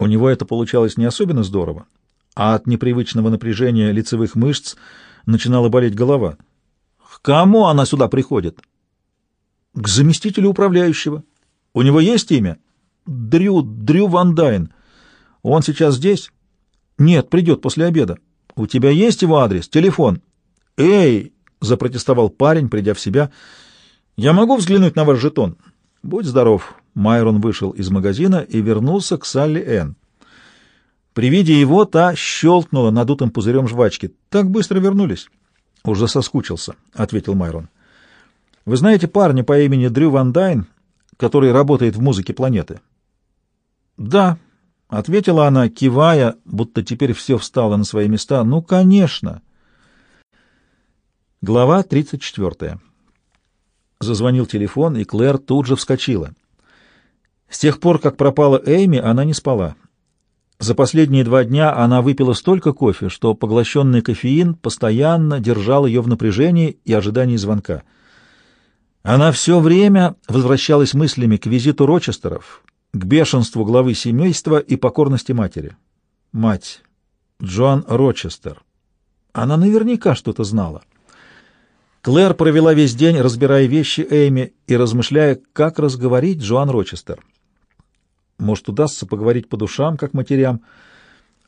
У него это получалось не особенно здорово, а от непривычного напряжения лицевых мышц начинала болеть голова. К кому она сюда приходит? К заместителю управляющего. У него есть имя? Дрю, Дрю Ван Дайн. Он сейчас здесь? Нет, придет после обеда. У тебя есть его адрес, телефон? Эй, запротестовал парень, придя в себя. Я могу взглянуть на ваш жетон? Будь здоров. Майрон вышел из магазина и вернулся к Салли Энн. При виде его та щелкнула надутым пузырем жвачки. «Так быстро вернулись?» «Уже соскучился», — ответил Майрон. «Вы знаете парня по имени Дрю Ван Дайн, который работает в музыке планеты?» «Да», — ответила она, кивая, будто теперь все встало на свои места. «Ну, конечно». Глава 34. Зазвонил телефон, и Клэр тут же вскочила. С тех пор, как пропала Эйми, она не спала. За последние два дня она выпила столько кофе, что поглощенный кофеин постоянно держал ее в напряжении и ожидании звонка. Она все время возвращалась мыслями к визиту Рочестеров, к бешенству главы семейства и покорности матери. Мать. Джоан Рочестер. Она наверняка что-то знала. Клэр провела весь день, разбирая вещи Эйми и размышляя, как разговорить Джоан Рочестер. Может, удастся поговорить по душам, как матерям.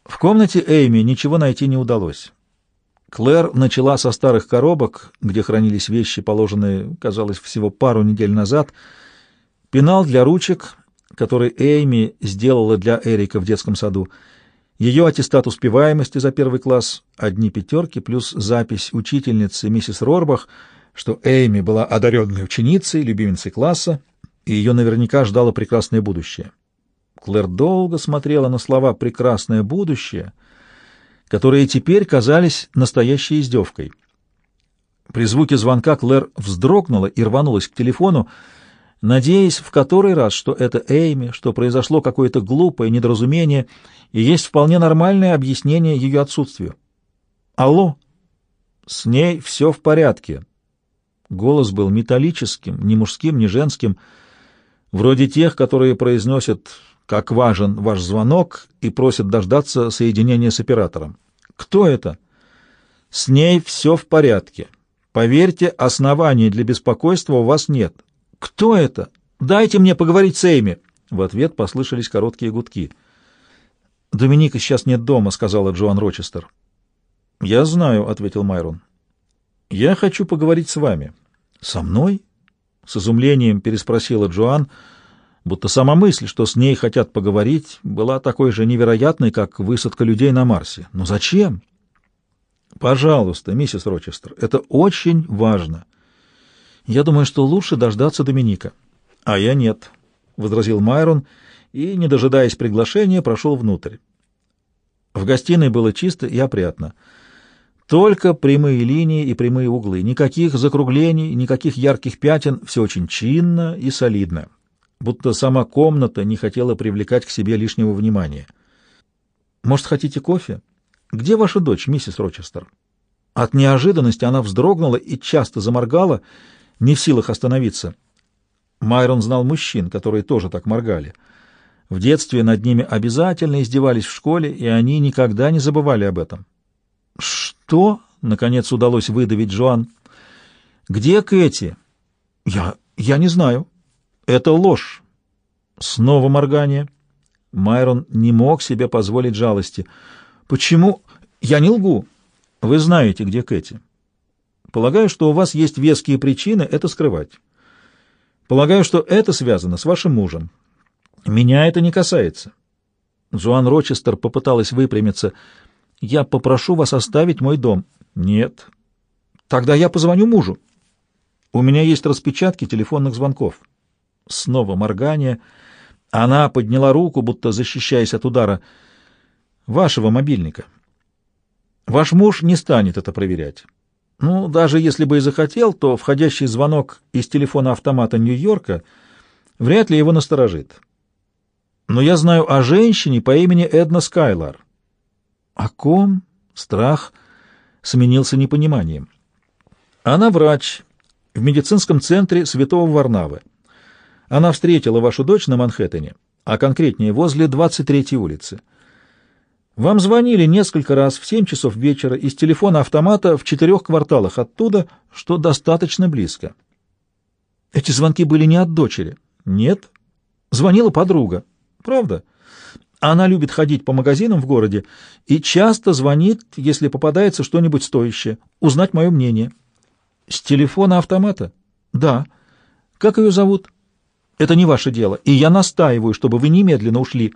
В комнате Эйми ничего найти не удалось. Клэр начала со старых коробок, где хранились вещи, положенные, казалось, всего пару недель назад, пенал для ручек, который Эйми сделала для Эрика в детском саду, ее аттестат успеваемости за первый класс, одни пятерки, плюс запись учительницы миссис Рорбах, что Эйми была одаренной ученицей, любимицей класса, и ее наверняка ждало прекрасное будущее. Клэр долго смотрела на слова «прекрасное будущее», которые теперь казались настоящей издевкой. При звуке звонка Клэр вздрогнула и рванулась к телефону, надеясь в который раз, что это Эйми, что произошло какое-то глупое недоразумение, и есть вполне нормальное объяснение ее отсутствию. «Алло!» «С ней все в порядке». Голос был металлическим, ни мужским, ни женским, вроде тех, которые произносят как важен ваш звонок и просит дождаться соединения с оператором. Кто это? С ней все в порядке. Поверьте, оснований для беспокойства у вас нет. Кто это? Дайте мне поговорить с Эйми. В ответ послышались короткие гудки. «Доминика сейчас нет дома», — сказала Джоан Рочестер. «Я знаю», — ответил Майрон. «Я хочу поговорить с вами». «Со мной?» — с изумлением переспросила Джоан — будто сама мысль, что с ней хотят поговорить, была такой же невероятной, как высадка людей на Марсе. Но зачем? Пожалуйста, миссис Рочестер, это очень важно. Я думаю, что лучше дождаться Доминика. А я нет, — возразил Майрон и, не дожидаясь приглашения, прошел внутрь. В гостиной было чисто и опрятно. Только прямые линии и прямые углы, никаких закруглений, никаких ярких пятен, все очень чинно и солидно будто сама комната не хотела привлекать к себе лишнего внимания. «Может, хотите кофе? Где ваша дочь, миссис Рочестер?» От неожиданности она вздрогнула и часто заморгала, не в силах остановиться. Майрон знал мужчин, которые тоже так моргали. В детстве над ними обязательно издевались в школе, и они никогда не забывали об этом. «Что?» — наконец удалось выдавить Джоан. «Где Кэти?» «Я... я не знаю». Это ложь. Снова моргание. Майрон не мог себе позволить жалости. Почему? Я не лгу. Вы знаете, где Кэти. Полагаю, что у вас есть веские причины это скрывать. Полагаю, что это связано с вашим мужем. Меня это не касается. Джоан Рочестер попыталась выпрямиться. Я попрошу вас оставить мой дом. Нет. Тогда я позвоню мужу. У меня есть распечатки телефонных звонков. Снова моргание. Она подняла руку, будто защищаясь от удара. «Вашего мобильника. Ваш муж не станет это проверять. Ну, даже если бы и захотел, то входящий звонок из телефона автомата Нью-Йорка вряд ли его насторожит. Но я знаю о женщине по имени Эдна Скайлар». «О ком?» Страх сменился непониманием. «Она врач в медицинском центре Святого Варнавы. Она встретила вашу дочь на Манхэттене а конкретнее возле 23-й улицы. Вам звонили несколько раз в 7 часов вечера из телефона автомата в четырех кварталах оттуда, что достаточно близко. Эти звонки были не от дочери. Нет. Звонила подруга. Правда? Она любит ходить по магазинам в городе и часто звонит, если попадается что-нибудь стоящее, узнать мое мнение. С телефона автомата? Да. Как ее зовут? Это не ваше дело, и я настаиваю, чтобы вы немедленно ушли.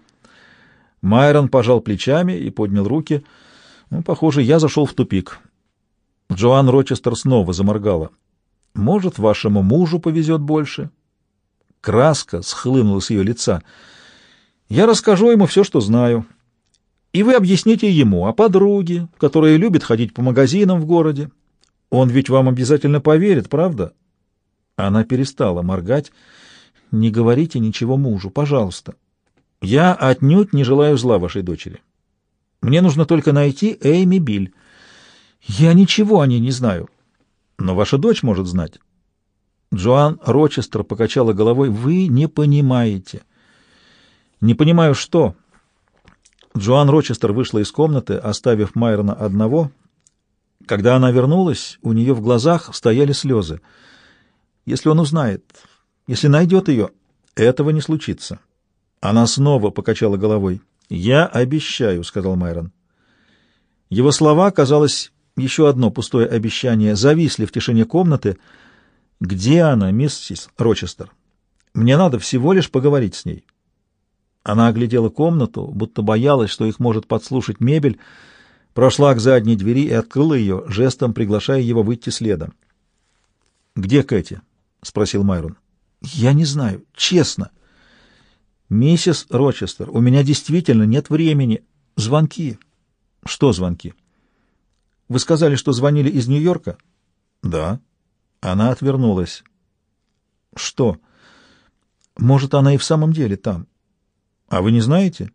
Майрон пожал плечами и поднял руки. Ну, похоже, я зашел в тупик. Джоан Рочестер снова заморгала. Может, вашему мужу повезет больше? Краска схлынула с ее лица. Я расскажу ему все, что знаю. И вы объясните ему о подруге, которая любит ходить по магазинам в городе. Он ведь вам обязательно поверит, правда? Она перестала моргать. Не говорите ничего мужу, пожалуйста. Я отнюдь не желаю зла вашей дочери. Мне нужно только найти Эйми Биль. Я ничего о ней не знаю. Но ваша дочь может знать. Джоан Рочестер покачала головой. Вы не понимаете. Не понимаю, что. Джоан Рочестер вышла из комнаты, оставив Майрона одного. Когда она вернулась, у нее в глазах стояли слезы. Если он узнает, если найдет ее, этого не случится. Она снова покачала головой. «Я обещаю», — сказал Майрон. Его слова, казалось, еще одно пустое обещание, зависли в тишине комнаты. «Где она, миссис Рочестер? Мне надо всего лишь поговорить с ней». Она оглядела комнату, будто боялась, что их может подслушать мебель, прошла к задней двери и открыла ее, жестом приглашая его выйти следом. «Где Кэти?» — спросил Майрон. «Я не знаю, честно». «Миссис Рочестер, у меня действительно нет времени. Звонки». «Что звонки?» «Вы сказали, что звонили из Нью-Йорка?» «Да». Она отвернулась. «Что? Может, она и в самом деле там?» «А вы не знаете?»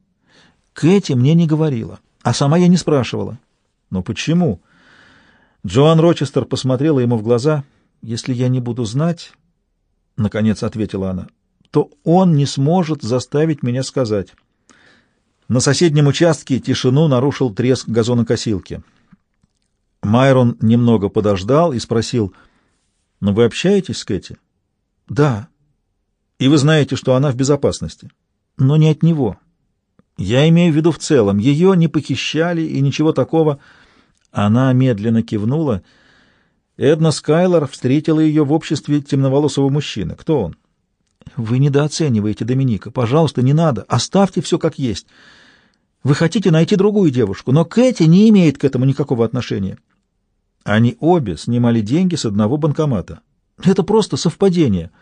«Кэти мне не говорила, а сама я не спрашивала». «Но почему?» Джоан Рочестер посмотрела ему в глаза. «Если я не буду знать...» — наконец ответила она то он не сможет заставить меня сказать. На соседнем участке тишину нарушил треск газонокосилки. Майрон немного подождал и спросил, «Но вы общаетесь с Кэти?» «Да». «И вы знаете, что она в безопасности?» «Но не от него. Я имею в виду в целом. Ее не похищали и ничего такого». Она медленно кивнула. Эдна Скайлор встретила ее в обществе темноволосого мужчины. Кто он? Вы недооцениваете Доминика. Пожалуйста, не надо. Оставьте все как есть. Вы хотите найти другую девушку, но Кэти не имеет к этому никакого отношения. Они обе снимали деньги с одного банкомата. Это просто совпадение —